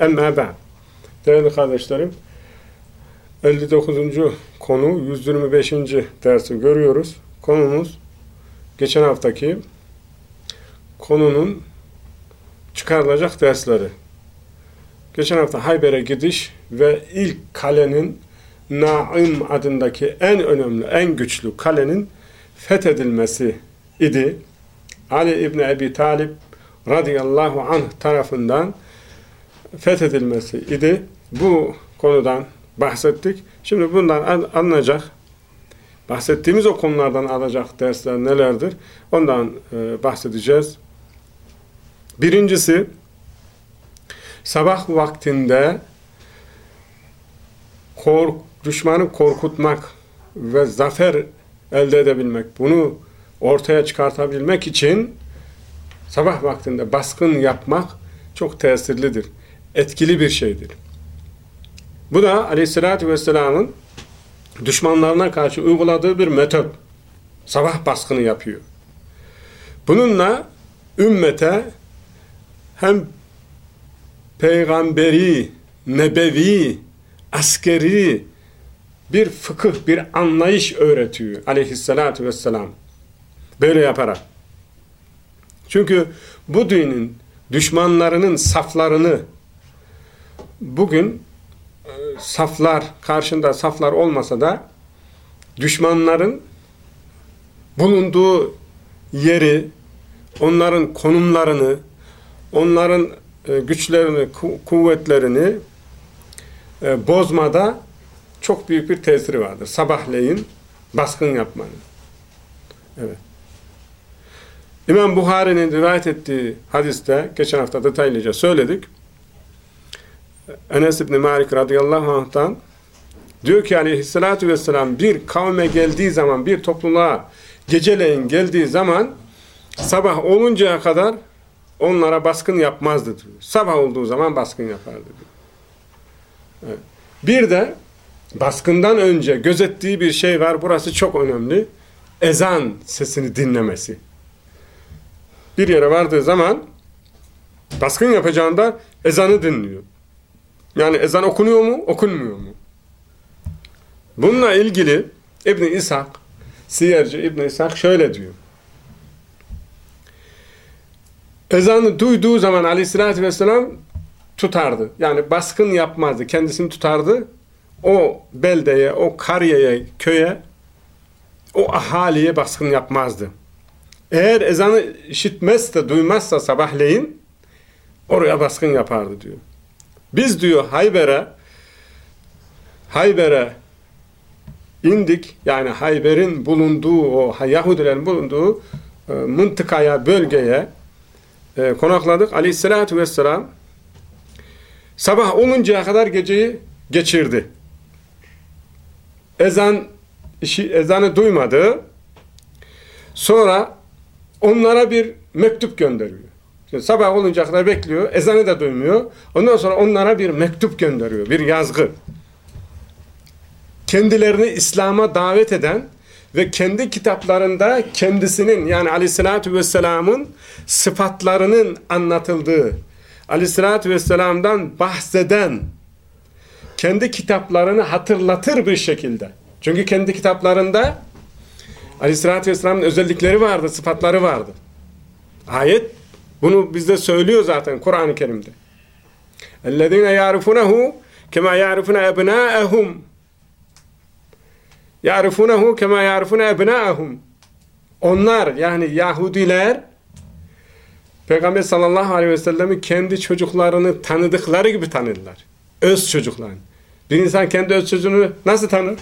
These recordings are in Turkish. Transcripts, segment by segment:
Emma ba'd. Değerli kardeşlerim, 59. konu 125. dersi görüyoruz. Konumuz geçen haftaki konunun çıkarılacak dersleri. Geçen hafta Hayber'e gidiş ve ilk kalenin Naim adındaki en önemli, en güçlü kalenin fethedilmesi idi. Ali İbni Ebi Talib radıyallahu anh tarafından fethedilmesi idi. Bu konudan bahsettik. Şimdi bundan alınacak, bahsettiğimiz o konulardan alacak dersler nelerdir? Ondan e, bahsedeceğiz. Birincisi, sabah vaktinde kork, düşmanı korkutmak ve zafer elde edebilmek, bunu ortaya çıkartabilmek için sabah vaktinde baskın yapmak çok tesirlidir etkili bir şeydir. Bu da aleyhissalatü vesselamın düşmanlarına karşı uyguladığı bir metot. Sabah baskını yapıyor. Bununla ümmete hem peygamberi, nebevi, askeri bir fıkıh, bir anlayış öğretiyor aleyhissalatü vesselam. Böyle yaparak. Çünkü bu dinin düşmanlarının saflarını bugün e, saflar, karşında saflar olmasa da düşmanların bulunduğu yeri, onların konumlarını, onların e, güçlerini, kuvvetlerini e, bozmada çok büyük bir tesiri vardır. Sabahleyin baskın yapmanın. Evet. İmam Buhari'nin rivayet ettiği hadiste, geçen hafta detaylıca söyledik. Enes İbni Malik radıyallahu anh'tan diyor ki aleyhissalatü vesselam bir kavme geldiği zaman, bir topluluğa geceleyin geldiği zaman sabah oluncaya kadar onlara baskın yapmazdı diyor. Sabah olduğu zaman baskın yapardı diyor. Bir de baskından önce gözettiği bir şey var. Burası çok önemli. Ezan sesini dinlemesi. Bir yere vardığı zaman baskın yapacağında ezanı dinliyor. Yani ezan okunuyor mu, okunmuyor mu? Bununla ilgili İbn İshak, Siyerci İbn İshak şöyle diyor. Ezanı duyduğu zaman aleyhissalatü vesselam tutardı. Yani baskın yapmazdı. Kendisini tutardı. O beldeye, o kariyeye, köye, o ahaliye baskın yapmazdı. Eğer ezanı işitmezse, duymazsa sabahleyin oraya baskın yapardı diyor. Biz diyor Hayber'e Hayber'e indik. Yani Hayber'in bulunduğu o Yahudilerin bulunduğu e, mıntıkaya, bölgeye e, konakladık. Aleyhissalatü vesselam sabah oluncaya kadar geceyi geçirdi. Ezan işi, ezanı duymadı. Sonra onlara bir mektup gönderiyor. Şimdi sabah olunca kadar bekliyor. Ezanı da duymuyor. Ondan sonra onlara bir mektup gönderiyor. Bir yazgı. Kendilerini İslam'a davet eden ve kendi kitaplarında kendisinin yani aleyhissalatü vesselamın sıfatlarının anlatıldığı, aleyhissalatü vesselam'dan bahseden kendi kitaplarını hatırlatır bir şekilde. Çünkü kendi kitaplarında aleyhissalatü vesselamın özellikleri vardı, sıfatları vardı. Ayet bunu bizde söylüyor zaten Kur'an-ı Kerim'de. اَلَّذ۪ينَ يَعْرِفُونَهُ كَمَا يَعْرِفُونَ اَبْنَاءَهُمْ يَعْرِفُونَهُ كَمَا يَعْرِفُونَ اَبْنَاءَهُمْ Onlar yani Yahudiler Peygamber sallallahu aleyhi ve sellem'i kendi çocuklarını tanıdıkları gibi tanırlar. Öz çocuklarını. Bir insan kendi öz çocuğunu nasıl tanır?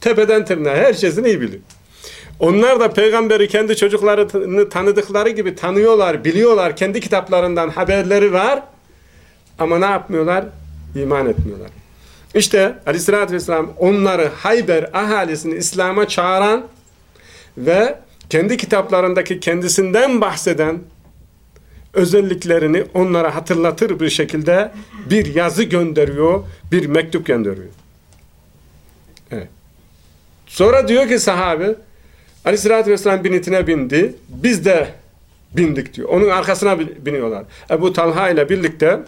Tepeden tırnağa her şeyini iyi bilir. Onlar da peygamberi kendi çocuklarını tanıdıkları gibi tanıyorlar, biliyorlar. Kendi kitaplarından haberleri var. Ama ne yapmıyorlar? İman etmiyorlar. İşte aleyhissalatü vesselam onları Hayber ahalisini İslam'a çağıran ve kendi kitaplarındaki kendisinden bahseden özelliklerini onlara hatırlatır bir şekilde bir yazı gönderiyor, bir mektup gönderiyor. Evet. Sonra diyor ki sahabe Aleyhisselatü Vesselam binitine bindi. Biz de bindik diyor. Onun arkasına biniyorlar. Ebu Talha ile birlikte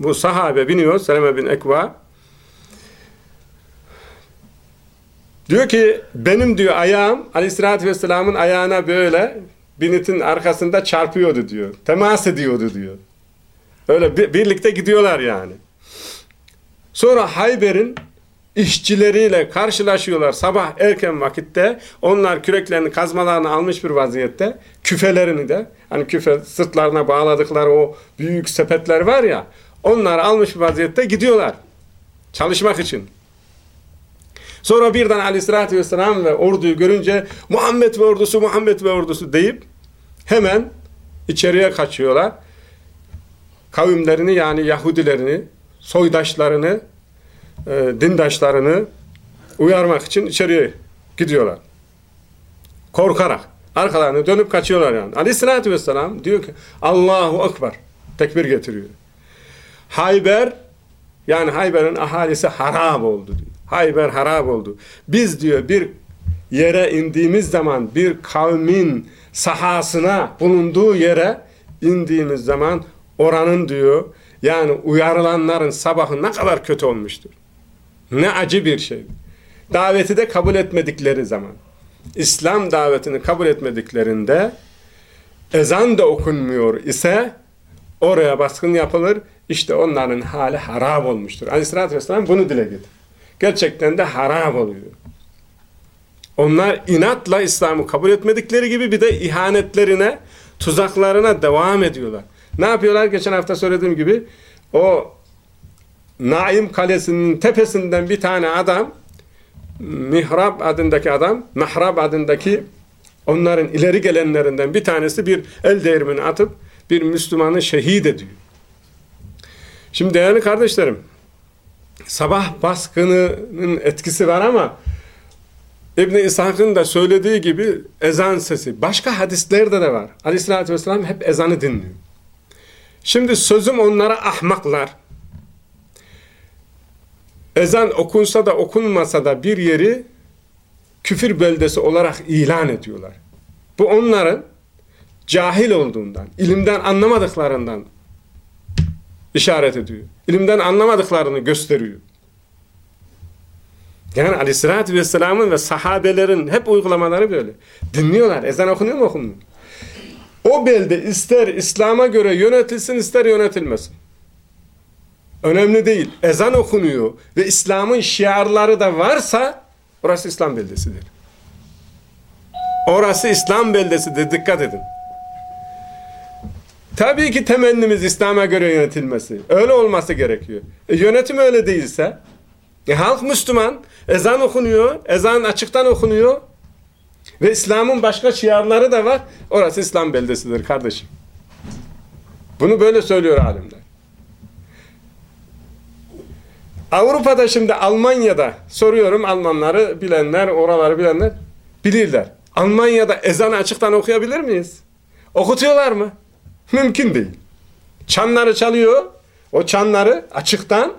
bu sahabe biniyor. Seleme bin Ekva. Diyor ki benim diyor ayağım Aleyhisselatü Vesselam'ın ayağına böyle binitin arkasında çarpıyordu diyor. Temas ediyordu diyor. Öyle birlikte gidiyorlar yani. Sonra Hayber'in işçileriyle karşılaşıyorlar sabah erken vakitte. Onlar küreklerini, kazmalarını almış bir vaziyette. Küfelerini de, hani küfe sırtlarına bağladıkları o büyük sepetler var ya, onları almış bir vaziyette gidiyorlar. Çalışmak için. Sonra birden aleyhissalatü vesselam ve orduyu görünce Muhammed ve ordusu, Muhammed ve ordusu deyip hemen içeriye kaçıyorlar. Kavimlerini yani Yahudilerini, soydaşlarını e, dindaşlarını uyarmak için içeriye gidiyorlar. Korkarak. Arkalarını dönüp kaçıyorlar yani. Aleyhissalatü vesselam diyor ki Allahu Ekber. Tekbir getiriyor. Hayber yani Hayber'in ahalisi harap oldu diyor. Hayber harap oldu. Biz diyor bir yere indiğimiz zaman bir kavmin sahasına bulunduğu yere indiğimiz zaman oranın diyor yani uyarılanların sabahı ne kadar kötü olmuştur. Ne acı bir şey. Daveti de kabul etmedikleri zaman. İslam davetini kabul etmediklerinde ezan da okunmuyor ise oraya baskın yapılır. İşte onların hali harap olmuştur. Aleyhisselatü Vesselam bunu dile getir. Gerçekten de harap oluyor. Onlar inatla İslam'ı kabul etmedikleri gibi bir de ihanetlerine, tuzaklarına devam ediyorlar. Ne yapıyorlar? Geçen hafta söylediğim gibi o Naim Kalesi'nin tepesinden bir tane adam Mihrab adındaki adam Mahrab adındaki onların ileri gelenlerinden bir tanesi bir el değirmeni atıp bir Müslümanı şehit ediyor. Şimdi değerli kardeşlerim sabah baskınının etkisi var ama İbn İshak'ın da söylediği gibi ezan sesi başka hadislerde de var. Aleyhissalatü vesselam hep ezanı dinliyor. Şimdi sözüm onlara ahmaklar ezan okunsa da okunmasa da bir yeri küfür beldesi olarak ilan ediyorlar. Bu onların cahil olduğundan, ilimden anlamadıklarından işaret ediyor. İlimden anlamadıklarını gösteriyor. Yani aleyhissalatü vesselamın ve sahabelerin hep uygulamaları böyle. Dinliyorlar. Ezan okunuyor mu okunmuyor? O belde ister İslam'a göre yönetilsin ister yönetilmesin. Önemli değil. Ezan okunuyor ve İslam'ın şiarları da varsa orası İslam beldesidir. Orası İslam beldesidir. Dikkat edin. Tabii ki temennimiz İslam'a göre yönetilmesi. Öyle olması gerekiyor. E, yönetim öyle değilse e, halk Müslüman, ezan okunuyor, ezan açıktan okunuyor ve İslam'ın başka şiarları da var. Orası İslam beldesidir kardeşim. Bunu böyle söylüyor alimler. Avrupa'da şimdi Almanya'da soruyorum Almanları bilenler, oraları bilenler bilirler. Almanya'da ezanı açıktan okuyabilir miyiz? Okutuyorlar mı? Mümkün değil. Çanları çalıyor. O çanları açıktan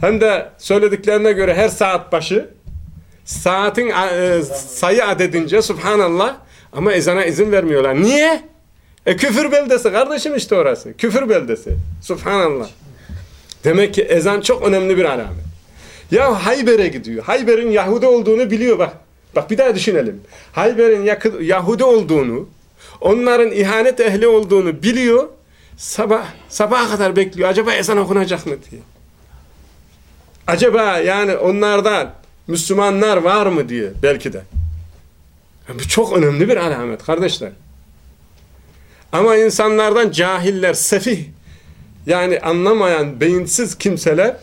hem de söylediklerine göre her saat başı saatin e, sayı adedince subhanallah ama ezana izin vermiyorlar. Niye? E küfür beldesi kardeşim işte orası. Küfür beldesi. Subhanallah. Demek ki ezan çok önemli bir alamet. Ya Hayber'e gidiyor. Hayber'in Yahudi olduğunu biliyor bak. Bak bir daha düşünelim. Hayber'in Yahudi olduğunu, onların ihanet ehli olduğunu biliyor. Sabah sabaha kadar bekliyor. Acaba ezan okunacak mı diye. Acaba yani onlardan Müslümanlar var mı diye belki de. Bu çok önemli bir alamet kardeşler. Ama insanlardan cahiller, sefih yani anlamayan, beyinsiz kimseler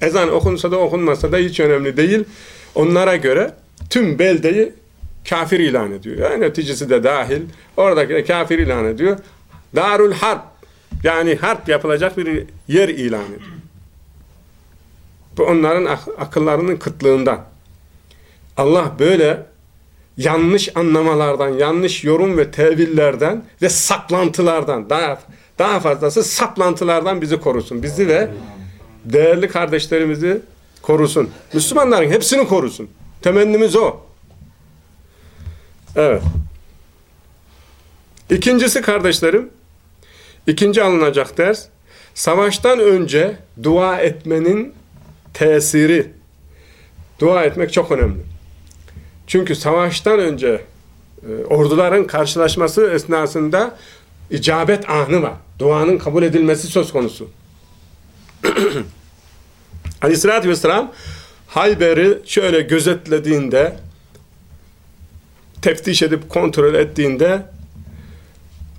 ezan okunsa da okunmasa da hiç önemli değil. Onlara göre tüm beldeyi kafir ilan ediyor. Yani neticesi de dahil. Oradaki kafir ilan ediyor. Darul Harp Yani harp yapılacak bir yer ilan ediyor. Bu onların ak akıllarının kıtlığından. Allah böyle yanlış anlamalardan, yanlış yorum ve tevillerden ve saplantılardan daha daha fazlası saplantılardan bizi korusun. Bizi ve değerli kardeşlerimizi korusun. Müslümanların hepsini korusun. Temennimiz o. Evet. İkincisi kardeşlerim, ikinci alınacak ders, savaştan önce dua etmenin tesiri. Dua etmek çok önemli. Çünkü savaştan önce e, orduların karşılaşması esnasında icabet anı var. Duanın kabul edilmesi söz konusu. Aleyhissalatü vesselam Hayber'i şöyle gözetlediğinde teftiş edip kontrol ettiğinde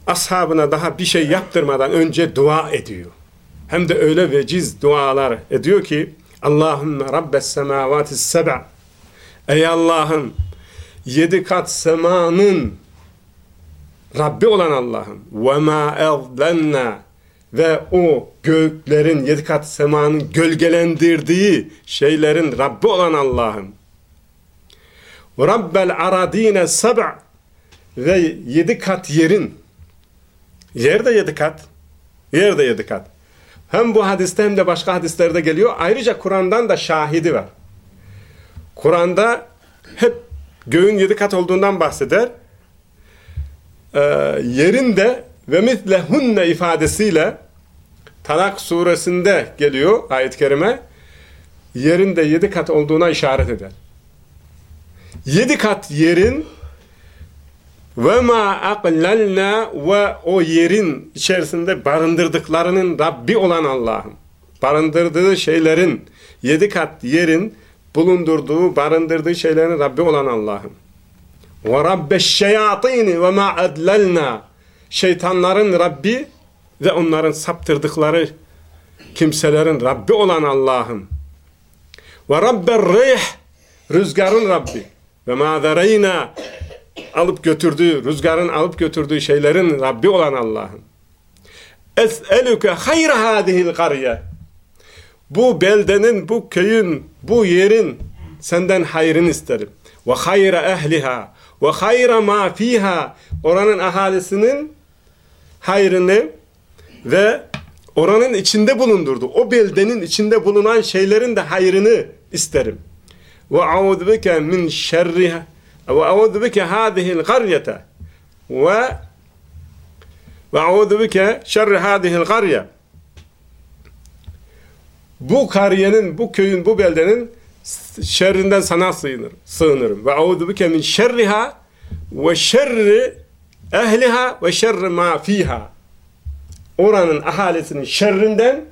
ashabına daha bir şey yaptırmadan önce dua ediyor. Hem de öyle veciz dualar ediyor ki Allahümme Rabbes semavatis seba Ey Allah'ım yedi kat semanın Rabbi olan Allah'ım. ve ma evlenna ve o göklerin yedi kat semanın gölgelendirdiği şeylerin Rabbi olan Allah'ım. Rabbel aradine seba ve yedi kat yerin. Yer de yedi kat yer de yedi kat. Hem bu hadiste hem de başka hadislerde geliyor. Ayrıca Kur'an'dan da şahidi var. Kur'an'da hep göğün yedi kat olduğundan bahseder. Ee, yerinde ve mitlehunne ifadesiyle Talak suresinde geliyor ayet-i kerime. Yerinde yedi kat olduğuna işaret eder. Yedi kat yerin ve ma aqlalna ve o yerin içerisinde barındırdıklarının Rabbi olan Allah'ın barındırdığı şeylerin yedi kat yerin bulundurduğu, barındırdığı şeylerin Rabbi olan Allah'ım. Ve rabbeş şeyatini ve ma adlelna şeytanların Rabbi ve onların saptırdıkları kimselerin Rabbi olan Allah'ım. Ve rabber rih rüzgarın Rabbi ve ma zareyna alıp götürdüğü, rüzgarın alıp götürdüğü şeylerin Rabbi olan Allah'ım. Es'elüke hayra hadihil kariye bu beldenin, bu köyün, bu yerin senden hayrını isterim. Ve hayra ehliha ve hayra ma fiha oranın ahalisinin hayrını ve oranın içinde bulundurdu. O beldenin içinde bulunan şeylerin de hayrını isterim. Ve auzu bike min şerriha ve auzu bike hadihi'l qaryete ve ve auzu bike şerri hadihi'l qarye bu kariyenin, bu köyün, bu beldenin şerrinden sana sığınır, sığınırım. Ve audu bike min şerriha ve şerri ehliha ve şerri ma fiha. Oranın ahalisinin şerrinden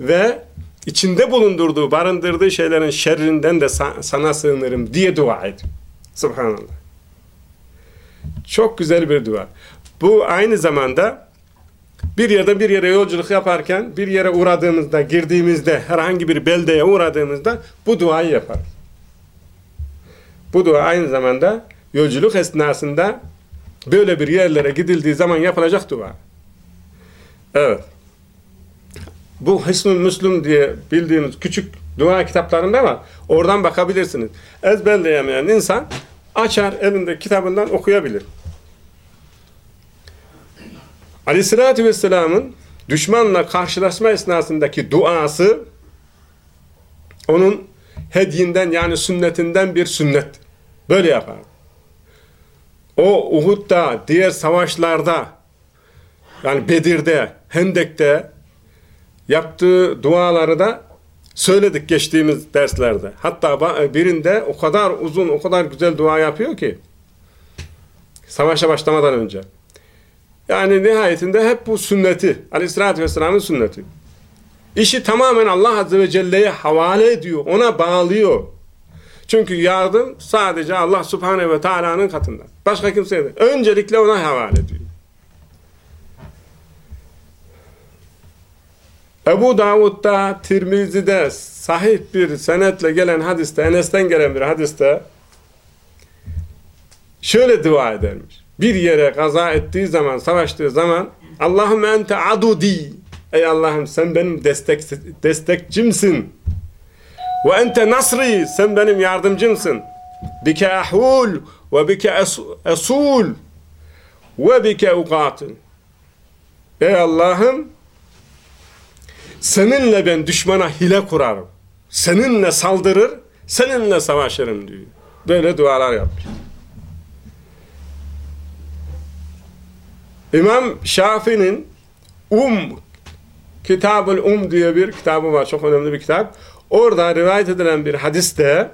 ve içinde bulundurduğu, barındırdığı şeylerin şerrinden de sana sığınırım diye dua ediyor. Subhanallah. Çok güzel bir dua. Bu aynı zamanda bir yerde bir yere yolculuk yaparken bir yere uğradığımızda, girdiğimizde, herhangi bir beldeye uğradığımızda bu duayı yaparız. Bu dua aynı zamanda yolculuk esnasında böyle bir yerlere gidildiği zaman yapılacak dua. Evet. Bu Hısnul Müslüm diye bildiğimiz küçük dua kitaplarında var. Oradan bakabilirsiniz. Ezberleyemeyen insan açar elinde kitabından okuyabilir. Aleyhissalatü vesselamın düşmanla karşılaşma esnasındaki duası onun hediyinden yani sünnetinden bir sünnet. Böyle yapar. O Uhud'da, diğer savaşlarda yani Bedir'de, Hendek'te yaptığı duaları da söyledik geçtiğimiz derslerde. Hatta birinde o kadar uzun, o kadar güzel dua yapıyor ki savaşa başlamadan önce. Yani nihayetinde hep bu sünneti, aleyhissalatü vesselamın sünneti. İşi tamamen Allah Azze ve Celle'ye havale ediyor, ona bağlıyor. Çünkü yardım sadece Allah Subhanahu ve Taala'nın katından. Başka kimseye değil. Öncelikle ona havale ediyor. Ebu Davud'da, Tirmizi'de sahih bir senetle gelen hadiste, Enes'ten gelen bir hadiste şöyle dua edermiş bir yere kaza ettiği zaman, savaştığı zaman Allahümme ente adudi. Ey Allah'ım sen benim destek, destekçimsin. Ve ente nasri. Sen benim yardımcımsın. Bike ahul ve bike esul ve bike uqatil. Ey Allah'ım seninle ben düşmana hile kurarım. Seninle saldırır, seninle savaşırım diyor. Böyle dualar yapmış. İmam Şafii'nin Um Kitabul Um diye bir kitabı var. Çok önemli bir kitap. Orada rivayet edilen bir hadiste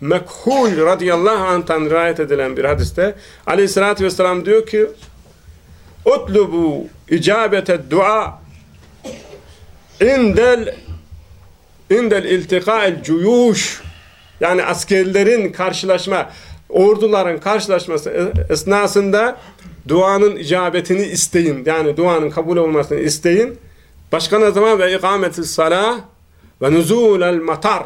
Mekhul radıyallahu anh'tan rivayet edilen bir hadiste aleyhissalatü vesselam diyor ki utlubu icabete dua indel indel iltika'el cuyuş yani askerlerin karşılaşma orduların karşılaşması esnasında duanın icabetini isteyin. Yani duanın kabul olmasını isteyin. Başka ne zaman ve ikametis salah ve nuzulel matar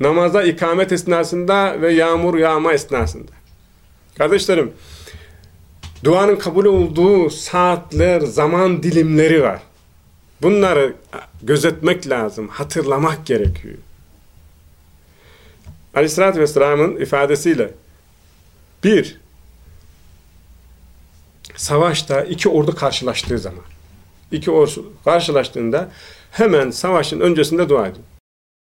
namaza ikamet esnasında ve yağmur yağma esnasında. Kardeşlerim, duanın kabul olduğu saatler, zaman dilimleri var. Bunları gözetmek lazım, hatırlamak gerekiyor. Aleyhisselatü Vesselam'ın ifadesiyle bir, savaşta iki ordu karşılaştığı zaman, iki ordu karşılaştığında hemen savaşın öncesinde dua edin.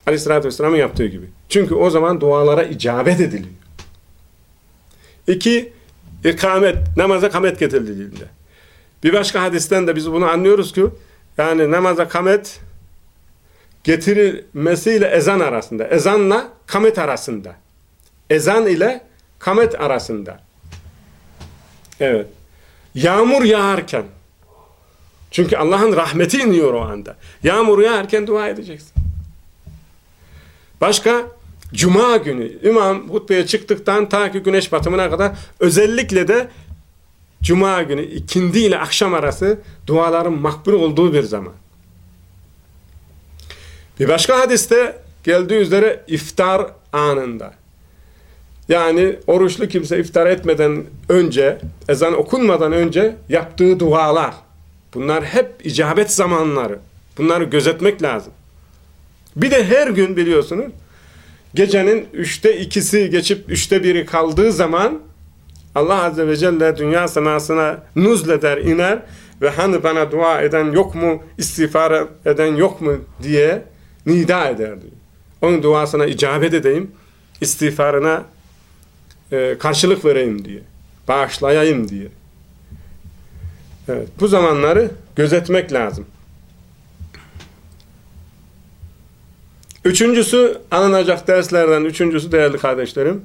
Aleyhisselatü Vesselam'ın yaptığı gibi. Çünkü o zaman dualara icabet ediliyor. İki, ikamet, namaza kamet getirildiğinde. Bir başka hadisten de biz bunu anlıyoruz ki, yani namaza kamet getirilmesiyle ezan arasında, ezanla kamet arasında. Ezan ile kamet arasında. Evet. Yağmur yağarken, çünkü Allah'ın rahmeti iniyor o anda. Yağmur yağarken dua edeceksin. Başka Cuma günü imam hutbeye çıktıktan ta ki güneş batımına kadar özellikle de Cuma günü ikindi ile akşam arası duaların makbul olduğu bir zaman. Bir başka hadiste geldiği üzere iftar anında. Yani oruçlu kimse iftar etmeden önce, ezan okunmadan önce yaptığı dualar. Bunlar hep icabet zamanları. Bunları gözetmek lazım. Bir de her gün biliyorsunuz gecenin üçte ikisi geçip üçte biri kaldığı zaman Allah Azze ve Celle dünya semasına nuzleder, iner ve hani bana dua eden yok mu, istiğfar eden yok mu diye nida eder diyor. Onun duasına icabet edeyim, istiğfarına e, karşılık vereyim diye, bağışlayayım diye. Evet, bu zamanları gözetmek lazım. Üçüncüsü alınacak derslerden üçüncüsü değerli kardeşlerim.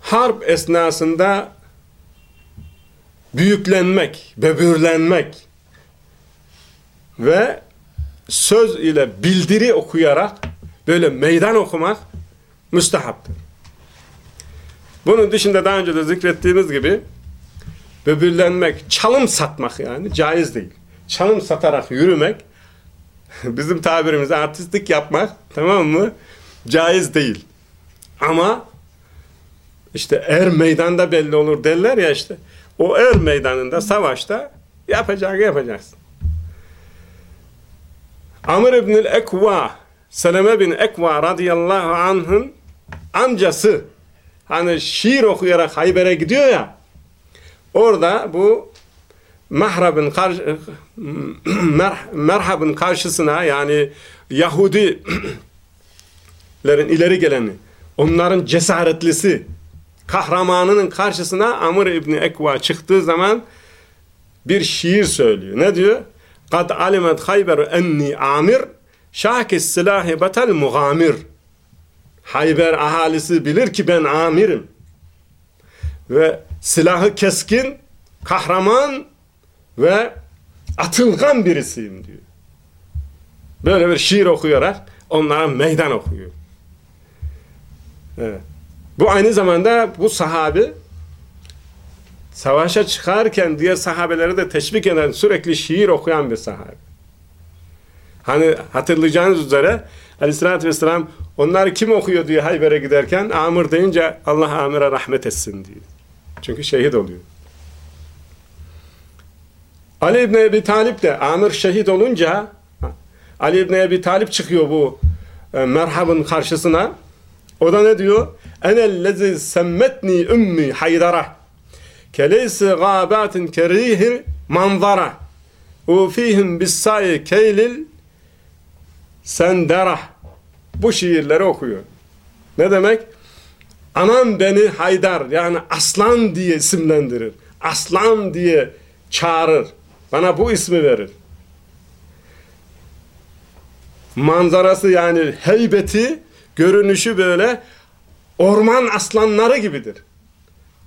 Harp esnasında büyüklenmek, böbürlenmek ve söz ile bildiri okuyarak böyle meydan okumak müstehaptır. Bunun dışında daha önce de zikrettiğimiz gibi böbürlenmek, çalım satmak yani caiz değil. Çalım satarak yürümek bizim tabirimiz artistlik yapmak tamam mı? Caiz değil. Ama işte er meydanda belli olur derler ya işte. O er meydanında savaşta yapacak yapacaksın. Amr ibn Ekva Seleme bin Ekva radıyallahu anh'ın amcası hani şiir okuyarak Hayber'e gidiyor ya orada bu Mahrab'ın karşı, merhabın karşısına yani Yahudilerin ileri geleni, onların cesaretlisi, kahramanının karşısına Amr İbni Ekva çıktığı zaman bir şiir söylüyor. Ne diyor? Kad alimet hayber enni amir şahkis silahi betel mugamir. Hayber ahalisi bilir ki ben amirim. Ve silahı keskin, kahraman ve atılgan birisiyim diyor. Böyle bir şiir okuyarak onlara meydan okuyor. Evet. Bu aynı zamanda bu sahabi savaşa çıkarken diğer sahabeleri de teşvik eden sürekli şiir okuyan bir sahabe. Hani hatırlayacağınız üzere aleyhissalatü vesselam onlar kim okuyor diye Hayber'e giderken Amr deyince Allah Amir'e rahmet etsin diyor. Çünkü şehit oluyor. Ali İbni Ebi Talip de Amir şehit olunca Ali İbni Ebi Talip çıkıyor bu e, merhabın karşısına. O da ne diyor? Enellezi semmetni ümmi haydara keleysi gâbâtin kerihil manzara ufihim bissâyi keylil senderah bu şiirleri okuyor. Ne demek? Anam beni Haydar yani aslan diye isimlendirir. Aslan diye çağırır. Bana bu ismi verir. Manzarası yani heybeti, görünüşü böyle orman aslanları gibidir.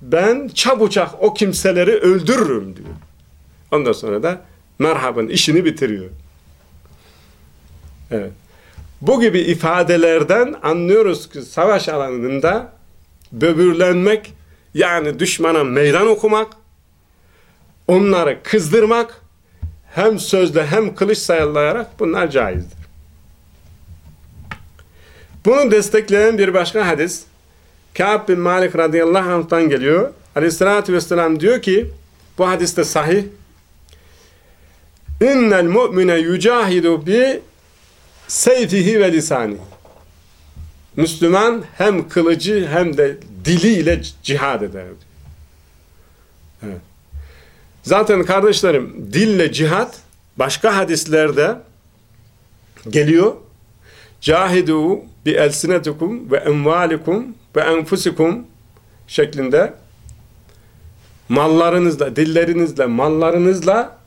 Ben çabucak o kimseleri öldürürüm diyor. Ondan sonra da merhaban işini bitiriyor. Evet. Bu gibi ifadelerden anlıyoruz ki savaş alanında böbürlenmek yani düşmana meydan okumak onları kızdırmak hem sözle hem kılıç sayallayarak bunlar caizdir. Bunu destekleyen bir başka hadis Kâb bin Malik radıyallahu anh'tan geliyor. Aleyhissalatü vesselam diyor ki bu hadiste sahih İnnel mu'mine yücahidu bi seyfihi ve lisani. Müslüman hem kılıcı hem de diliyle cihad eder. Evet. Zaten kardeşlerim dille cihad başka hadislerde geliyor. Cahidu bi elsinetukum ve emvalikum ve enfusikum şeklinde mallarınızla, dillerinizle, mallarınızla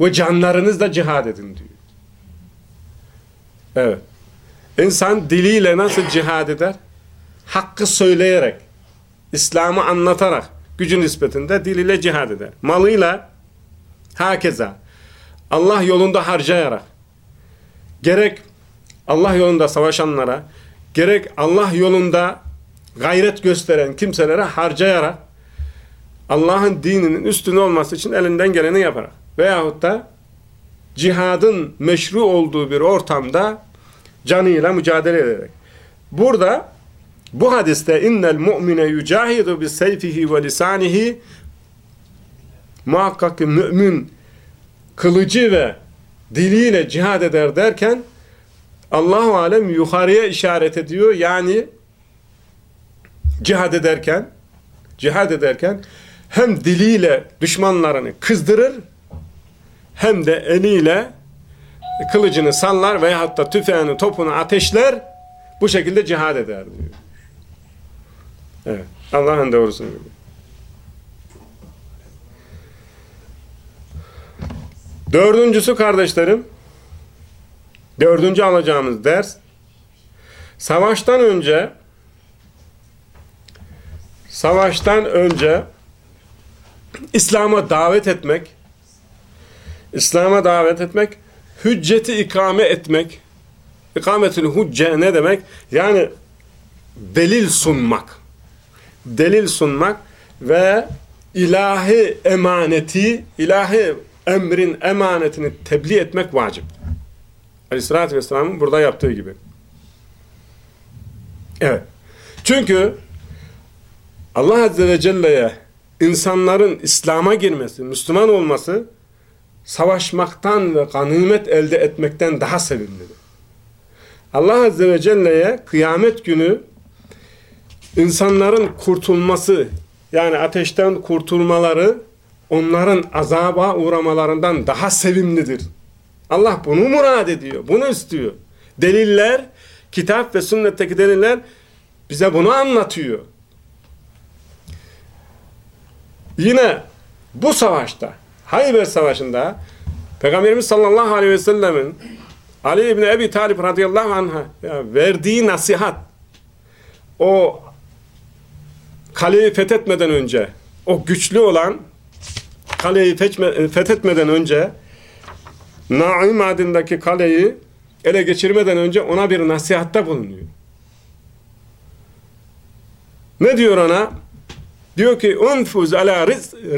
ve canlarınızla cihad edin diyor. Evet. İnsan diliyle nasıl cihad eder? Hakkı söyleyerek, İslam'ı anlatarak, gücü nispetinde diliyle cihad eder. Malıyla, hakeza, Allah yolunda harcayarak, gerek Allah yolunda savaşanlara, gerek Allah yolunda gayret gösteren kimselere harcayarak, Allah'ın dininin üstün olması için elinden geleni yaparak veyahut da cihadın meşru olduğu bir ortamda canıyla mücadele ederek. Burada bu hadiste innel mu'mine yücahidu bi seyfihi ve lisanihi muhakkak mümin kılıcı ve diliyle cihad eder derken Allahu alem yukarıya işaret ediyor. Yani cihad ederken cihad ederken hem diliyle düşmanlarını kızdırır hem de eliyle kılıcını sallar veyahut da tüfeğini, topunu ateşler bu şekilde cihad eder diyor. Evet. Allah'ın doğrusunu biliyor. Dördüncüsü kardeşlerim dördüncü alacağımız ders savaştan önce savaştan önce İslam'a davet etmek İslam'a davet etmek hücceti ikame etmek ikametül hücce ne demek? Yani delil sunmak delil sunmak ve ilahi emaneti ilahi emrin emanetini tebliğ etmek vacip. Aleyhissalatü Vesselam'ın burada yaptığı gibi. Evet. Çünkü Allah Azze ve Celle'ye insanların İslam'a girmesi, Müslüman olması savaşmaktan ve ganimet elde etmekten daha sevimlidir. Allah Azze ve Celle'ye kıyamet günü insanların kurtulması yani ateşten kurtulmaları onların azaba uğramalarından daha sevimlidir. Allah bunu murad ediyor. Bunu istiyor. Deliller, kitap ve sünnetteki deliller bize bunu anlatıyor. Yine bu savaşta, Hayber Savaşı'nda Peygamberimiz sallallahu aleyhi ve sellemin Ali İbni Ebi Talib radıyallahu anh'a verdiği nasihat o kaleyi fethetmeden önce o güçlü olan kaleyi fethetmeden önce Naim adındaki kaleyi ele geçirmeden önce ona bir nasihatta bulunuyor. Ne diyor ona? Diyor ki unfuz ala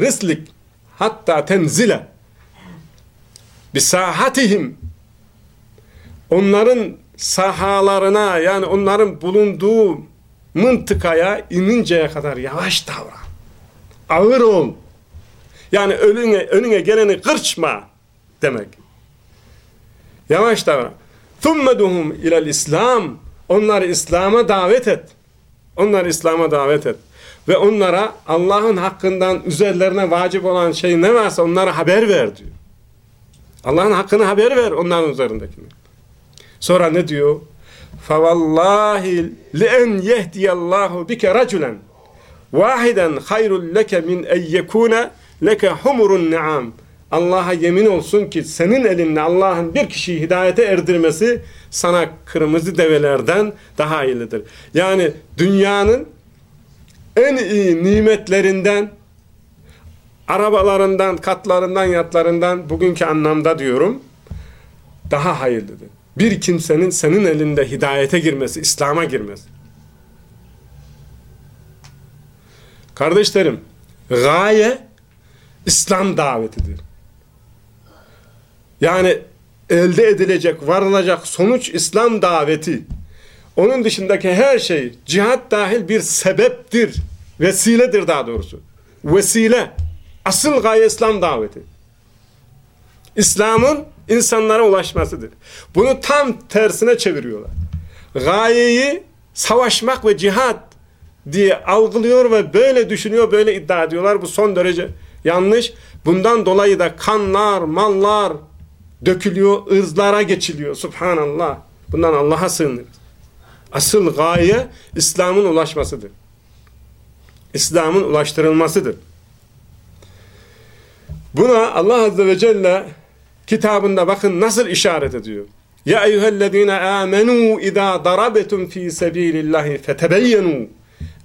rislik hatta tenzile bisahatihim onların sahalarına yani onların bulunduğu mıntıkaya ininceye kadar yavaş davran. Ağır ol. Yani önüne, önüne geleni kırçma demek. Yavaş davran. ثُمَّدُهُمْ ilal İslam. Onları İslam'a davet et. Onları İslam'a davet et. Ve onlara Allah'ın hakkından üzerlerine vacip olan şey ne varsa onlara haber ver diyor. Allah'ın hakkını haber ver onların üzerindekini. Sonra ne diyor? فَوَاللّٰهِ لِاَنْ يَهْدِيَ اللّٰهُ بِكَ رَجُلًا وَاحِدًا خَيْرٌ لَكَ مِنْ اَنْ يَكُونَ لَكَ حُمُرٌ نِعَامٌ Allah'a yemin olsun ki senin elinde Allah'ın bir kişiyi hidayete erdirmesi sana kırmızı develerden daha iyidir. Yani dünyanın en iyi nimetlerinden arabalarından, katlarından, yatlarından bugünkü anlamda diyorum daha hayırlıdır. Bir kimsenin senin elinde hidayete girmesi, İslam'a girmesi. Kardeşlerim, gaye İslam davetidir. Yani elde edilecek, varılacak sonuç İslam daveti. Onun dışındaki her şey cihat dahil bir sebeptir. Vesiledir daha doğrusu. Vesile. Asıl gaye İslam daveti. İslam'ın insanlara ulaşmasıdır. Bunu tam tersine çeviriyorlar. Gayeyi savaşmak ve cihat diye algılıyor ve böyle düşünüyor, böyle iddia ediyorlar. Bu son derece yanlış. Bundan dolayı da kanlar, mallar dökülüyor, ırzlara geçiliyor. Subhanallah. Bundan Allah'a sığınırız. Asıl gaye İslam'ın ulaşmasıdır. İslam'ın ulaştırılmasıdır. Buna Allah Azze ve Celle kitabında bakın nasıl işaret ediyor. Ya eyyühellezine amenu izâ darabetum fî sebîlillâhi fetebeyyenu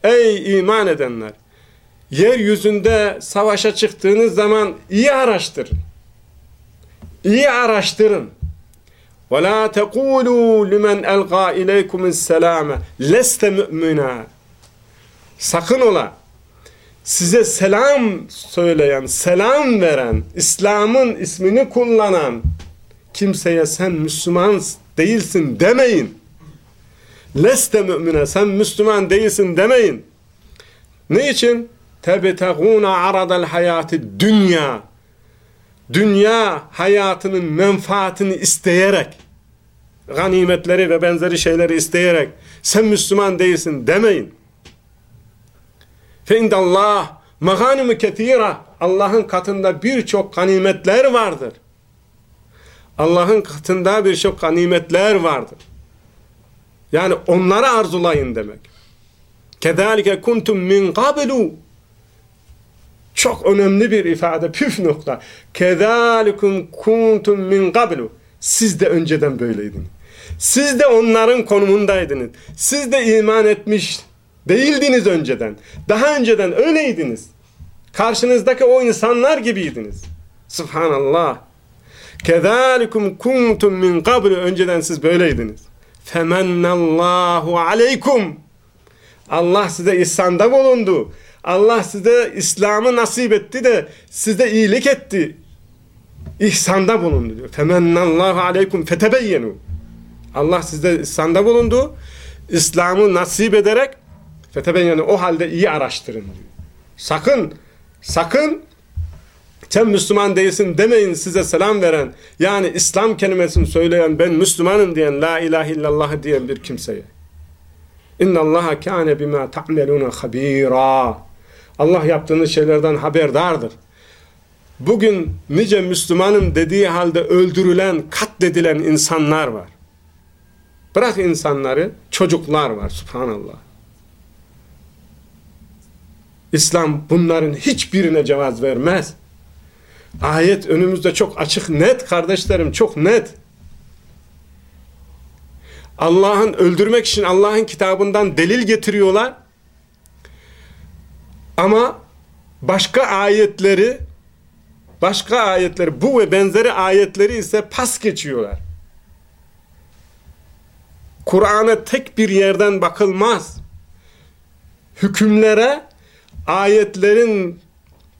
Ey iman edenler! Yeryüzünde savaşa çıktığınız zaman iyi araştırın. İyi araştırın. وَلَا تَقُولُوا لِمَنْ أَلْقَى اِلَيْكُمُ السَّلَامَ لَسْتَ مُؤْمِنًا Sakın ola size selam söyleyen, selam veren, İslam'ın ismini kullanan kimseye sen Müslüman değilsin demeyin. Leste mümine sen Müslüman değilsin demeyin. Ne için? Tebetaguna aradal hayatı dünya. Dünya hayatının menfaatini isteyerek, ganimetleri ve benzeri şeyleri isteyerek sen Müslüman değilsin demeyin. Fe indallah meganimu ketira Allah'ın katında birçok ganimetler vardır. Allah'ın katında birçok ganimetler vardır. Yani onları arzulayın demek. Kedalike kuntum min qablu çok önemli bir ifade, püf nokta. Kedalikum kuntum min qablu. Siz de önceden böyleydiniz. Siz de onların konumundaydınız. Siz de iman etmiş Değildiniz önceden. Daha önceden öyleydiniz. Karşınızdaki o insanlar gibiydiniz. Subhanallah. Kezalikum kuntum min qablu önceden siz böyleydiniz. Femennallahu aleykum. Allah size ihsanda bulundu. Allah size İslam'ı nasip etti de size iyilik etti. İhsanda bulundu diyor. Femennallahu aleykum fetebeyyenu. Allah size ihsanda bulundu. İslam'ı nasip ederek yani o halde iyi araştırın diyor. Sakın, sakın sen Müslüman değilsin demeyin size selam veren, yani İslam kelimesini söyleyen, ben Müslümanım diyen, la ilahe illallah diyen bir kimseye. İnna Allaha kâne bima ta'melûne habîrâ. Allah yaptığınız şeylerden haberdardır. Bugün nice Müslümanım dediği halde öldürülen, katledilen insanlar var. Bırak insanları, çocuklar var subhanallah. İslam bunların hiçbirine cevaz vermez. Ayet önümüzde çok açık, net kardeşlerim, çok net. Allah'ın öldürmek için Allah'ın kitabından delil getiriyorlar. Ama başka ayetleri başka ayetleri bu ve benzeri ayetleri ise pas geçiyorlar. Kur'an'a tek bir yerden bakılmaz. Hükümlere ayetlerin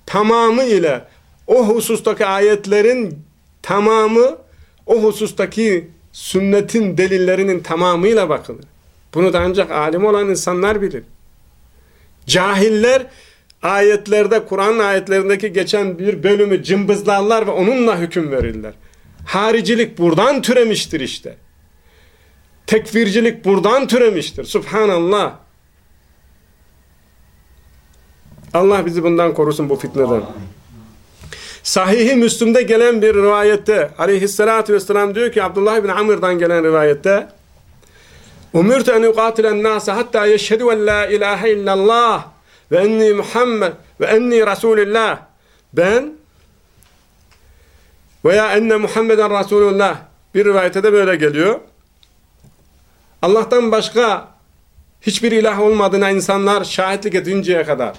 tamamı ile o husustaki ayetlerin tamamı o husustaki sünnetin delillerinin tamamıyla bakılır. Bunu da ancak alim olan insanlar bilir. Cahiller ayetlerde, Kur'an ayetlerindeki geçen bir bölümü cımbızlarlar ve onunla hüküm verirler. Haricilik buradan türemiştir işte. Tekfircilik buradan türemiştir. Subhanallah. Allah bizi bundan korusun bu fitneden. Sahih-i Müslüm'de gelen bir rivayette aleyhissalatü vesselam diyor ki Abdullah bin Amr'dan gelen rivayette Umirtu en yuqatilen nase hatta yeşhedü en la ilahe illallah ve enni Muhammed ve enni Resulullah. Ben veya enne Muhammeden Resulullah bir rivayette de böyle geliyor. Allah'tan başka hiçbir ilah olmadığına insanlar şahitlik edinceye kadar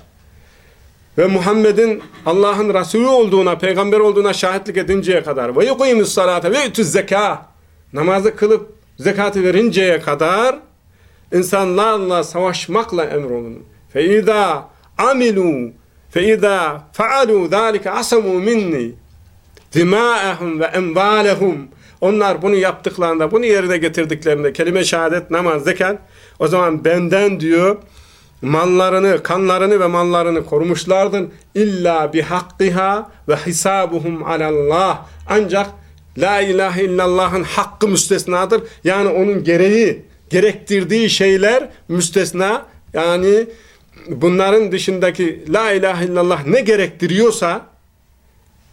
ve Muhammed'in Allah'ın Resulü olduğuna, peygamber olduğuna şahitlik edinceye kadar ve yuqimus salate ve yutuz zeka namazı kılıp zekatı verinceye kadar insanlarla savaşmakla emrolunur. Fe izâ faalû zâlike asamû minni dimâehum ve envâlehum onlar bunu yaptıklarında, bunu yerine getirdiklerinde kelime şehadet, namaz, zekat o zaman benden diyor mallarını, kanlarını ve mallarını korumuşlardır. İlla bi hakkiha ve hisabuhum alallah. Ancak la ilahe illallah'ın hakkı müstesnadır. Yani onun gereği, gerektirdiği şeyler müstesna. Yani bunların dışındaki la ilahe illallah ne gerektiriyorsa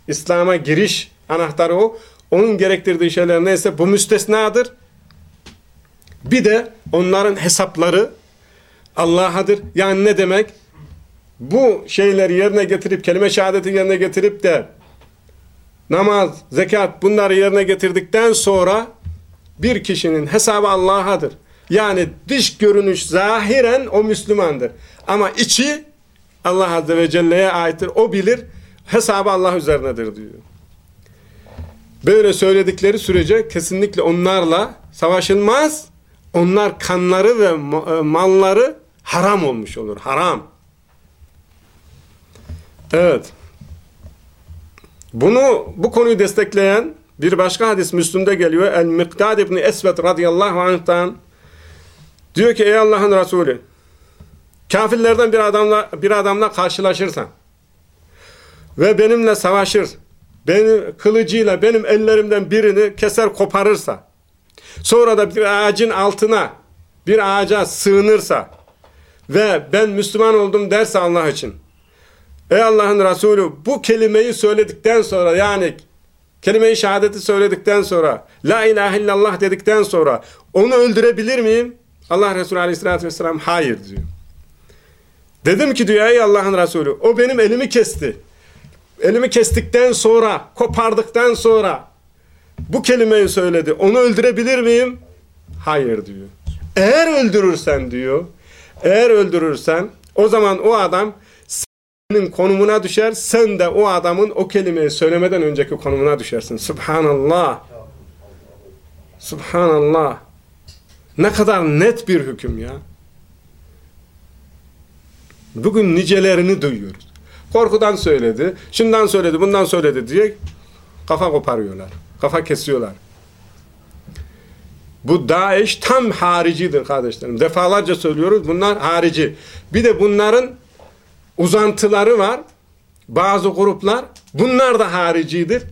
İslam'a giriş anahtarı o. Onun gerektirdiği şeyler neyse bu müstesnadır. Bir de onların hesapları Allah'adır. Yani ne demek? Bu şeyleri yerine getirip, kelime şehadeti yerine getirip de namaz, zekat bunları yerine getirdikten sonra bir kişinin hesabı Allah'adır. Yani dış görünüş zahiren o Müslümandır. Ama içi Allah Azze ve Celle'ye aittir. O bilir. Hesabı Allah üzerinedir diyor. Böyle söyledikleri sürece kesinlikle onlarla savaşılmaz. Onlar kanları ve e, malları haram olmuş olur. Haram. Evet. Bunu bu konuyu destekleyen bir başka hadis Müslüm'de geliyor. El-Miktad ibn Esvet radıyallahu anh'tan diyor ki ey Allah'ın Resulü kafirlerden bir adamla bir adamla karşılaşırsan ve benimle savaşır benim kılıcıyla benim ellerimden birini keser koparırsa sonra da bir ağacın altına bir ağaca sığınırsa ve ben Müslüman oldum derse Allah için. Ey Allah'ın Resulü bu kelimeyi söyledikten sonra yani kelime-i şehadeti söyledikten sonra la ilahe illallah dedikten sonra onu öldürebilir miyim? Allah Resulü aleyhissalatü vesselam hayır diyor. Dedim ki diyor Allah'ın Resulü o benim elimi kesti. Elimi kestikten sonra kopardıktan sonra bu kelimeyi söyledi. Onu öldürebilir miyim? Hayır diyor. Eğer öldürürsen diyor eğer öldürürsen o zaman o adam senin konumuna düşer. Sen de o adamın o kelimeyi söylemeden önceki konumuna düşersin. Subhanallah. Subhanallah. Ne kadar net bir hüküm ya. Bugün nicelerini duyuyoruz. Korkudan söyledi, şundan söyledi, bundan söyledi diye kafa koparıyorlar. Kafa kesiyorlar. Bu Daesh tam haricidir kardeşlerim. Defalarca söylüyoruz bunlar harici. Bir de bunların uzantıları var. Bazı gruplar. Bunlar da haricidir.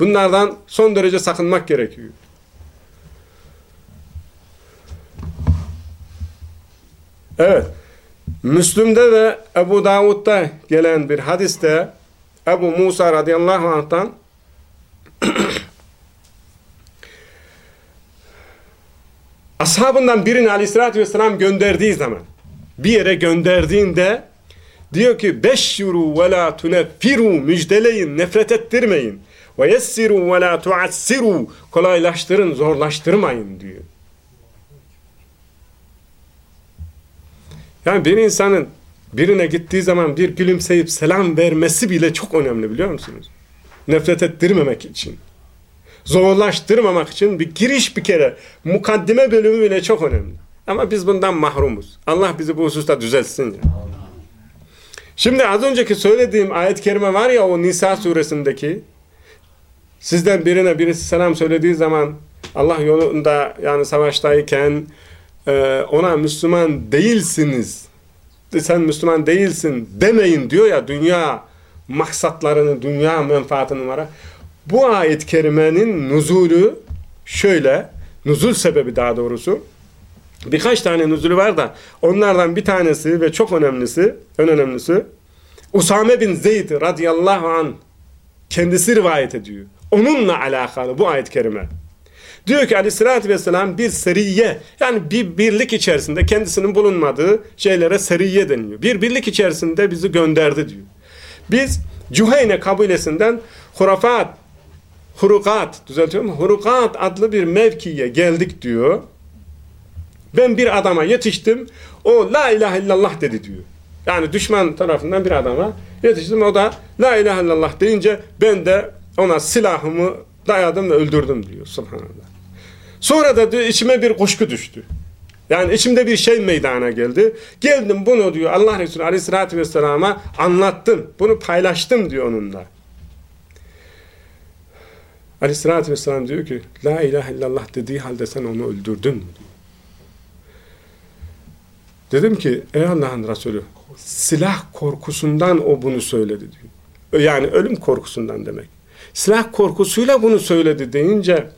Bunlardan son derece sakınmak gerekiyor. Evet. Müslüm'de ve Ebu Davud'da gelen bir hadiste Ebu Musa radıyallahu anh'tan ashabından birini aleyhissalatü vesselam gönderdiği zaman bir yere gönderdiğinde diyor ki beşşuru ve la tuneffiru müjdeleyin nefret ettirmeyin ve yessiru ve la tuassiru kolaylaştırın zorlaştırmayın diyor. Yani bir insanın birine gittiği zaman bir gülümseyip selam vermesi bile çok önemli biliyor musunuz? Nefret ettirmemek için zorlaştırmamak için bir giriş bir kere mukaddime bölümü bile çok önemli. Ama biz bundan mahrumuz. Allah bizi bu hususta düzeltsin. Ya. Şimdi az önceki söylediğim ayet-i kerime var ya o Nisa suresindeki sizden birine birisi selam söylediği zaman Allah yolunda yani savaştayken e, ona Müslüman değilsiniz sen Müslüman değilsin demeyin diyor ya dünya maksatlarını, dünya menfaatini var. Bu ayet-i kerimenin nuzulü şöyle, nuzul sebebi daha doğrusu birkaç tane nuzulü var da onlardan bir tanesi ve çok önemlisi, en önemlisi Usame bin Zeyd radıyallahu an kendisi rivayet ediyor. Onunla alakalı bu ayet-i kerime. Diyor ki aleyhissalatü vesselam bir seriye yani bir birlik içerisinde kendisinin bulunmadığı şeylere seriye deniliyor. Bir birlik içerisinde bizi gönderdi diyor. Biz Cüheyne kabilesinden hurafat, hurukat düzeltiyorum Hurukat adlı bir mevkiye geldik diyor. Ben bir adama yetiştim. O la ilahe illallah dedi diyor. Yani düşman tarafından bir adama yetiştim. O da la ilahe illallah deyince ben de ona silahımı dayadım ve öldürdüm diyor. Subhanallah. Sonra da diyor içime bir kuşku düştü. Yani içimde bir şey meydana geldi. Geldim bunu diyor Allah Resulü Aleyhisselatü Vesselam'a anlattım. Bunu paylaştım diyor onunla. Aleyhisselatü Vesselam diyor ki La ilahe illallah dediği halde sen onu öldürdün mü? Dedim ki ey Allah'ın Resulü silah korkusundan o bunu söyledi diyor. Yani ölüm korkusundan demek. Silah korkusuyla bunu söyledi deyince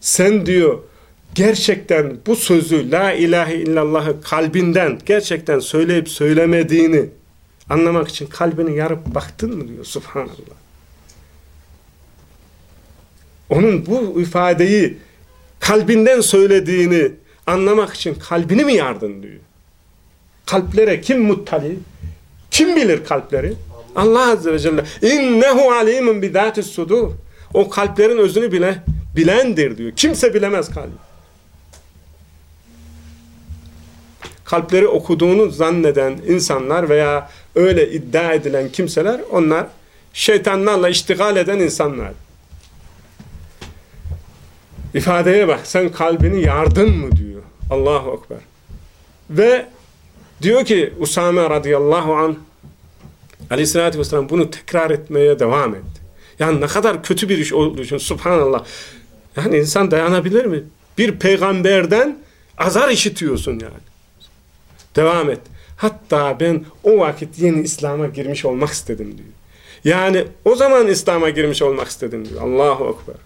sen diyor gerçekten bu sözü la ilahe illallah'ı kalbinden gerçekten söyleyip söylemediğini anlamak için kalbini yarıp baktın mı diyor subhanallah. Onun bu ifadeyi kalbinden söylediğini anlamak için kalbini mi yardın diyor. Kalplere kim muttali? Kim bilir kalpleri? Allah Azze ve Celle. İnnehu alimun bidatis sudur. O kalplerin özünü bile bilendir diyor. Kimse bilemez kalbi. Kalpleri okuduğunu zanneden insanlar veya öyle iddia edilen kimseler onlar şeytanlarla iştigal eden insanlar. İfadeye bak sen kalbini yardın mı diyor. Allahu Ekber. Ve diyor ki Usame radıyallahu anh aleyhissalatü vesselam bunu tekrar etmeye devam etti. Yani ne kadar kötü bir iş olduğu için subhanallah. Yani insan dayanabilir mi? Bir peygamberden azar işitiyorsun yani. Devam et. Hatta ben o vakit yeni İslam'a girmiş olmak istedim diyor. Yani o zaman İslam'a girmiş olmak istedim diyor. Allahu Ekber.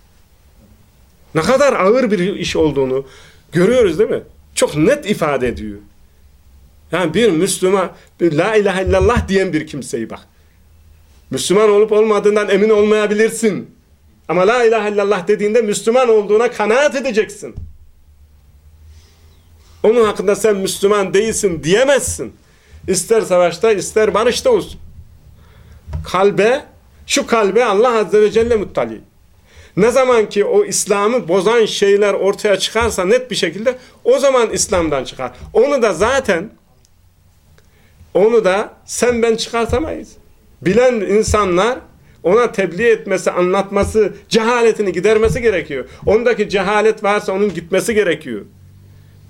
Ne kadar ağır bir iş olduğunu görüyoruz değil mi? Çok net ifade ediyor. Yani bir Müslüman, bir la ilahe illallah diyen bir kimseyi bak. Müslüman olup olmadığından emin olmayabilirsin. Ama la ilahe illallah dediğinde Müslüman olduğuna kanaat edeceksin. Onun hakkında sen Müslüman değilsin diyemezsin. İster savaşta ister barışta olsun. Kalbe, şu kalbe Allah Azze ve Celle muttali. Ne zaman ki o İslam'ı bozan şeyler ortaya çıkarsa net bir şekilde o zaman İslam'dan çıkar. Onu da zaten onu da sen ben çıkartamayız. Bilen insanlar ona tebliğ etmesi, anlatması, cehaletini gidermesi gerekiyor. Ondaki cehalet varsa onun gitmesi gerekiyor.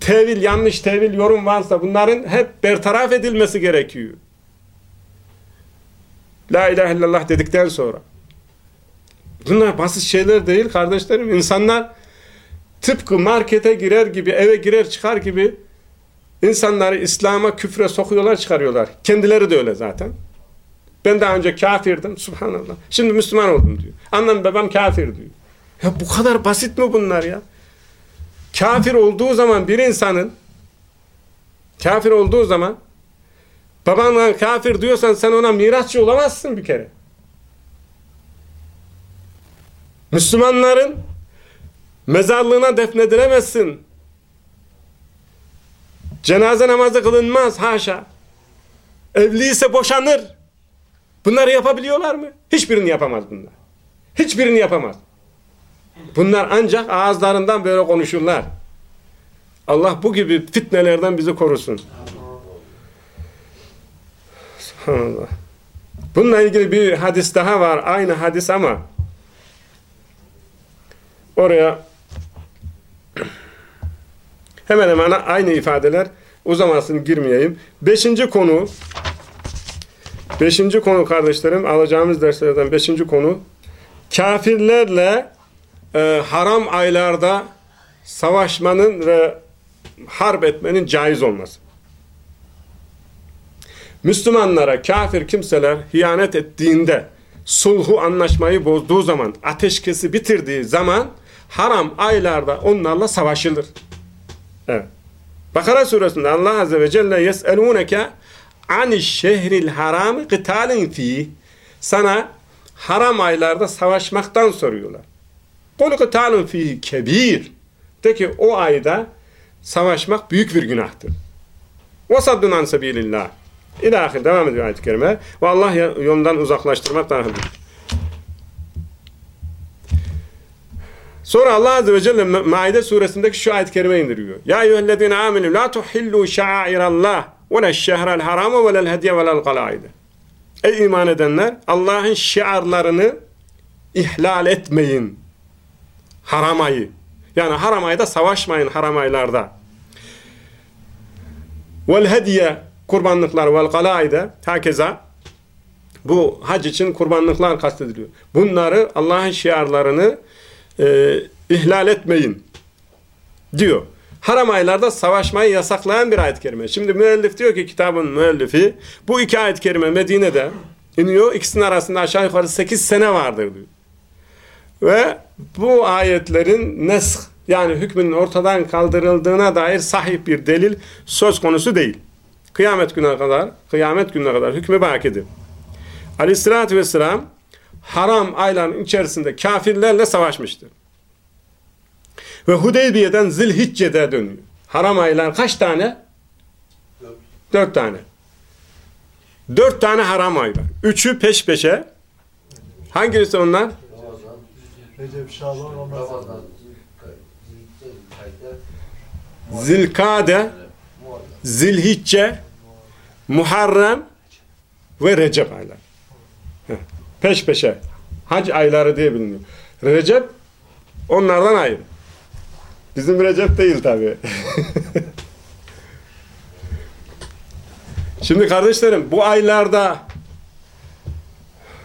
Tevil, yanlış tevil, yorum varsa bunların hep bertaraf edilmesi gerekiyor. La ilahe illallah dedikten sonra. Bunlar basit şeyler değil kardeşlerim. İnsanlar tıpkı markete girer gibi, eve girer çıkar gibi insanları İslam'a, küfre sokuyorlar, çıkarıyorlar. Kendileri de öyle zaten. Ben daha önce kafirdim, subhanallah. Şimdi Müslüman oldum diyor. Annem babam kafir diyor. Ya bu kadar basit mi bunlar ya? Kafir olduğu zaman bir insanın kafir olduğu zaman babanla kafir diyorsan sen ona mirasçı olamazsın bir kere. Müslümanların mezarlığına defnedilemezsin. Cenaze namazı kılınmaz haşa. Evliyse boşanır. Bunları yapabiliyorlar mı? Hiçbirini yapamaz bunlar. Hiçbirini yapamaz. Bunlar ancak ağızlarından böyle konuşurlar. Allah bu gibi fitnelerden bizi korusun. Subhanallah. Bununla ilgili bir hadis daha var. Aynı hadis ama oraya hemen hemen aynı ifadeler uzamasın girmeyeyim. Beşinci konu beşinci konu kardeşlerim alacağımız derslerden beşinci konu kafirlerle e, haram aylarda savaşmanın ve harp etmenin caiz olması. Müslümanlara kafir kimseler hiyanet ettiğinde, sulhu anlaşmayı bozduğu zaman, ateşkesi bitirdiği zaman haram aylarda onlarla savaşılır. Evet. Bakara suresinde Allah Azze ve Celle yes'elûneke aniş şehril harami kıtalin fi sana haram aylarda savaşmaktan soruyorlar. Kul kıtalun fihi kebir. De ki o ayda savaşmak büyük bir günahtır. Ve saddun an sebilillah. İlahir devam ediyor ayet-i kerime. Ve Allah yolundan uzaklaştırmak dahildir. Sonra Allah Azze ve Celle Maide suresindeki şu ayet-i kerime indiriyor. Ya eyyühellezine aminu la tuhillu şa'airallah ve leşşehrel harama ve lel hediye ve lel galaide. Ey iman edenler Allah'ın şiarlarını ihlal etmeyin. Haramayı. Yani haramayda savaşmayın haramaylarda. Vel hediye kurbanlıklar vel galaide hakeza bu hac için kurbanlıklar kastediliyor. Bunları Allah'ın şiarlarını e, ihlal etmeyin diyor. Haram aylarda savaşmayı yasaklayan bir ayet-i kerime. Şimdi müellif diyor ki kitabın müellifi bu iki ayet-i kerime Medine'de iniyor. İkisinin arasında aşağı yukarı 8 sene vardır diyor. Ve bu ayetlerin nesk yani hükmünün ortadan kaldırıldığına dair sahih bir delil söz konusu değil. Kıyamet gününe kadar, kıyamet gününe kadar hükmü bakidir. Aleyhissalatü vesselam haram ayların içerisinde kafirlerle savaşmıştır. Ve Hudeybiye'den Zilhicce'de dönüyor. Haram aylar kaç tane? Dört. Tane. Dört tane haram ay var. Üçü peş peşe. Hangisi onlar? Recep, Şaban, Ramazan. Zilkade, Zilhicce, Muharrem ve Recep aylar. Peş peşe. Hac ayları diye biliniyor. Recep onlardan ayrı. Bizim Recep değil tabi. Şimdi kardeşlerim bu aylarda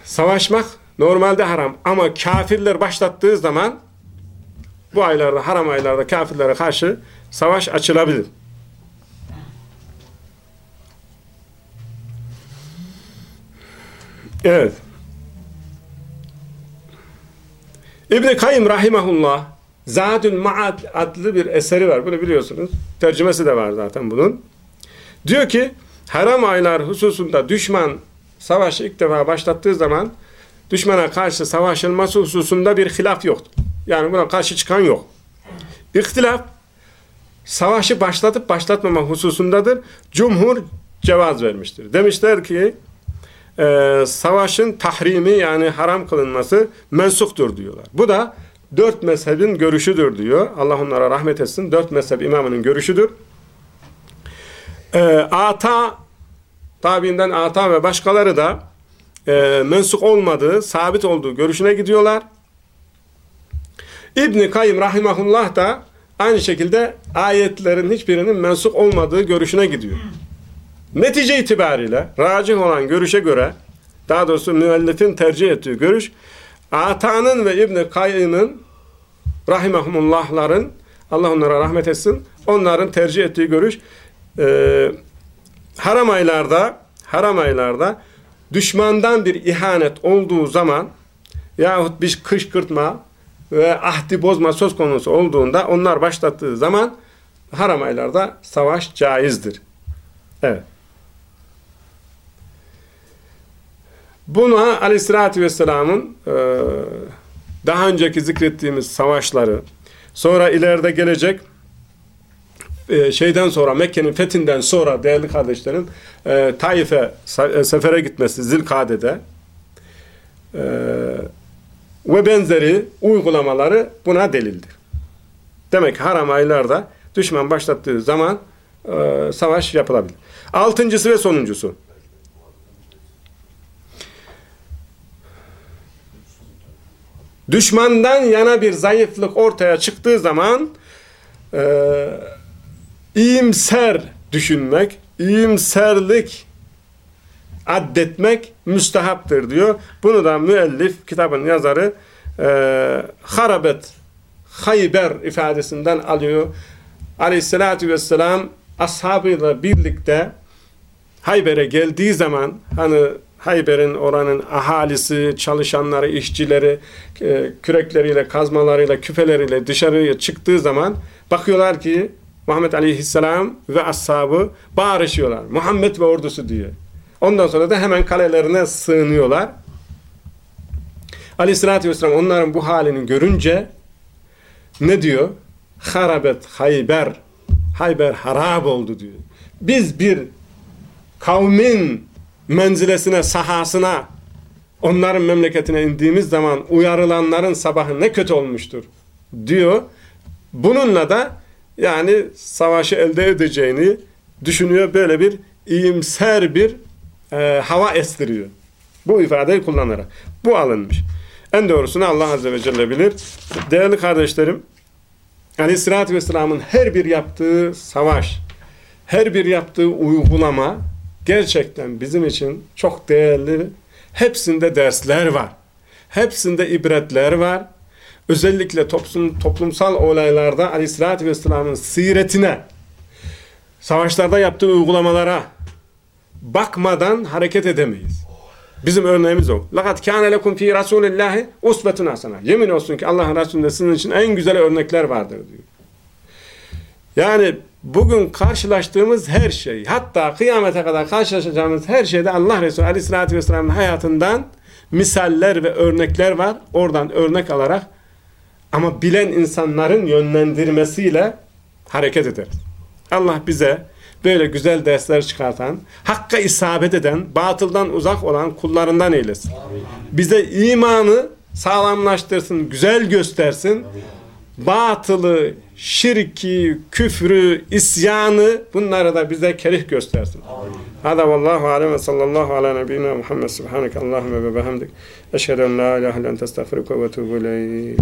savaşmak normalde haram ama kafirler başlattığı zaman bu aylarda haram aylarda kafirlere karşı savaş açılabilir. Evet. İbn-i Kayyum Rahimahullah Zadül Ma'ad adlı bir eseri var. Bunu biliyorsunuz. Tercümesi de var zaten bunun. Diyor ki haram aylar hususunda düşman savaşı ilk defa başlattığı zaman düşmana karşı savaşılması hususunda bir hilaf yoktu. Yani buna karşı çıkan yok. İhtilaf savaşı başlatıp başlatmama hususundadır. Cumhur cevaz vermiştir. Demişler ki e, savaşın tahrimi yani haram kılınması mensuktur diyorlar. Bu da dört mezhebin görüşüdür diyor. Allah onlara rahmet etsin. Dört mezhep imamının görüşüdür. E, ata tabiinden ata ve başkaları da e, mensuk olmadığı, sabit olduğu görüşüne gidiyorlar. İbni Kayyım Rahimahullah da aynı şekilde ayetlerin hiçbirinin mensuk olmadığı görüşüne gidiyor. Netice itibariyle racih olan görüşe göre daha doğrusu müellifin tercih ettiği görüş Ata'nın ve İbn-i Kayyım'ın rahimahumullahların Allah onlara rahmet etsin onların tercih ettiği görüş e, haram aylarda haram aylarda düşmandan bir ihanet olduğu zaman yahut bir kışkırtma ve ahdi bozma söz konusu olduğunda onlar başlattığı zaman haram aylarda savaş caizdir. Evet. Buna aleyhissalatü vesselamın e, daha önceki zikrettiğimiz savaşları, sonra ileride gelecek e, şeyden sonra, Mekke'nin fethinden sonra değerli kardeşlerim, e, Taif'e e, sefere gitmesi Zilkade'de e, ve benzeri uygulamaları buna delildir. Demek ki haram aylarda düşman başlattığı zaman e, savaş yapılabilir. Altıncısı ve sonuncusu. düşmandan yana bir zayıflık ortaya çıktığı zaman e, iyimser düşünmek, iyimserlik addetmek müstehaptır diyor. Bunu da müellif kitabın yazarı e, harabet hayber ifadesinden alıyor. Aleyhissalatü vesselam ashabıyla birlikte Hayber'e geldiği zaman hani Hayber'in oranın ahalisi, çalışanları, işçileri e, kürekleriyle, kazmalarıyla, küfeleriyle dışarıya çıktığı zaman bakıyorlar ki Muhammed Aleyhisselam ve ashabı bağırışıyorlar. Muhammed ve ordusu diye. Ondan sonra da hemen kalelerine sığınıyorlar. Aleyhisselatü Vesselam onların bu halini görünce ne diyor? Harabet Hayber. Hayber harap oldu diyor. Biz bir kavmin menzilesine, sahasına, onların memleketine indiğimiz zaman uyarılanların sabahı ne kötü olmuştur diyor. Bununla da yani savaşı elde edeceğini düşünüyor. Böyle bir iyimser bir e, hava estiriyor. Bu ifadeyi kullanarak. Bu alınmış. En doğrusunu Allah Azze ve Celle bilir. Değerli kardeşlerim, Aleyhisselatü Vesselam'ın her bir yaptığı savaş, her bir yaptığı uygulama gerçekten bizim için çok değerli. Hepsinde dersler var. Hepsinde ibretler var özellikle toplum, toplumsal olaylarda aleyhissalatü vesselamın siretine, savaşlarda yaptığı uygulamalara bakmadan hareket edemeyiz. Bizim örneğimiz o. Lakat kâne lekum fî rasûlillâhi usvetun hasana. Yemin olsun ki Allah'ın Resulü'nde sizin için en güzel örnekler vardır diyor. Yani bugün karşılaştığımız her şey, hatta kıyamete kadar karşılaşacağımız her şeyde Allah Resulü Aleyhisselatü Vesselam'ın hayatından misaller ve örnekler var. Oradan örnek alarak ama bilen insanların yönlendirmesiyle hareket ederiz. Allah bize böyle güzel dersler çıkartan, hakka isabet eden, batıldan uzak olan kullarından eylesin. Bize imanı sağlamlaştırsın, güzel göstersin. Batılı, şirki, küfrü, isyanı bunları da bize kerih göstersin. Hada vallahu alem ve sallallahu ala nebiyyina Muhammed subhaneke Allahümme ve behamdik. Eşhedü en la ilahe len testağfiruke ve tuğbu ileyk.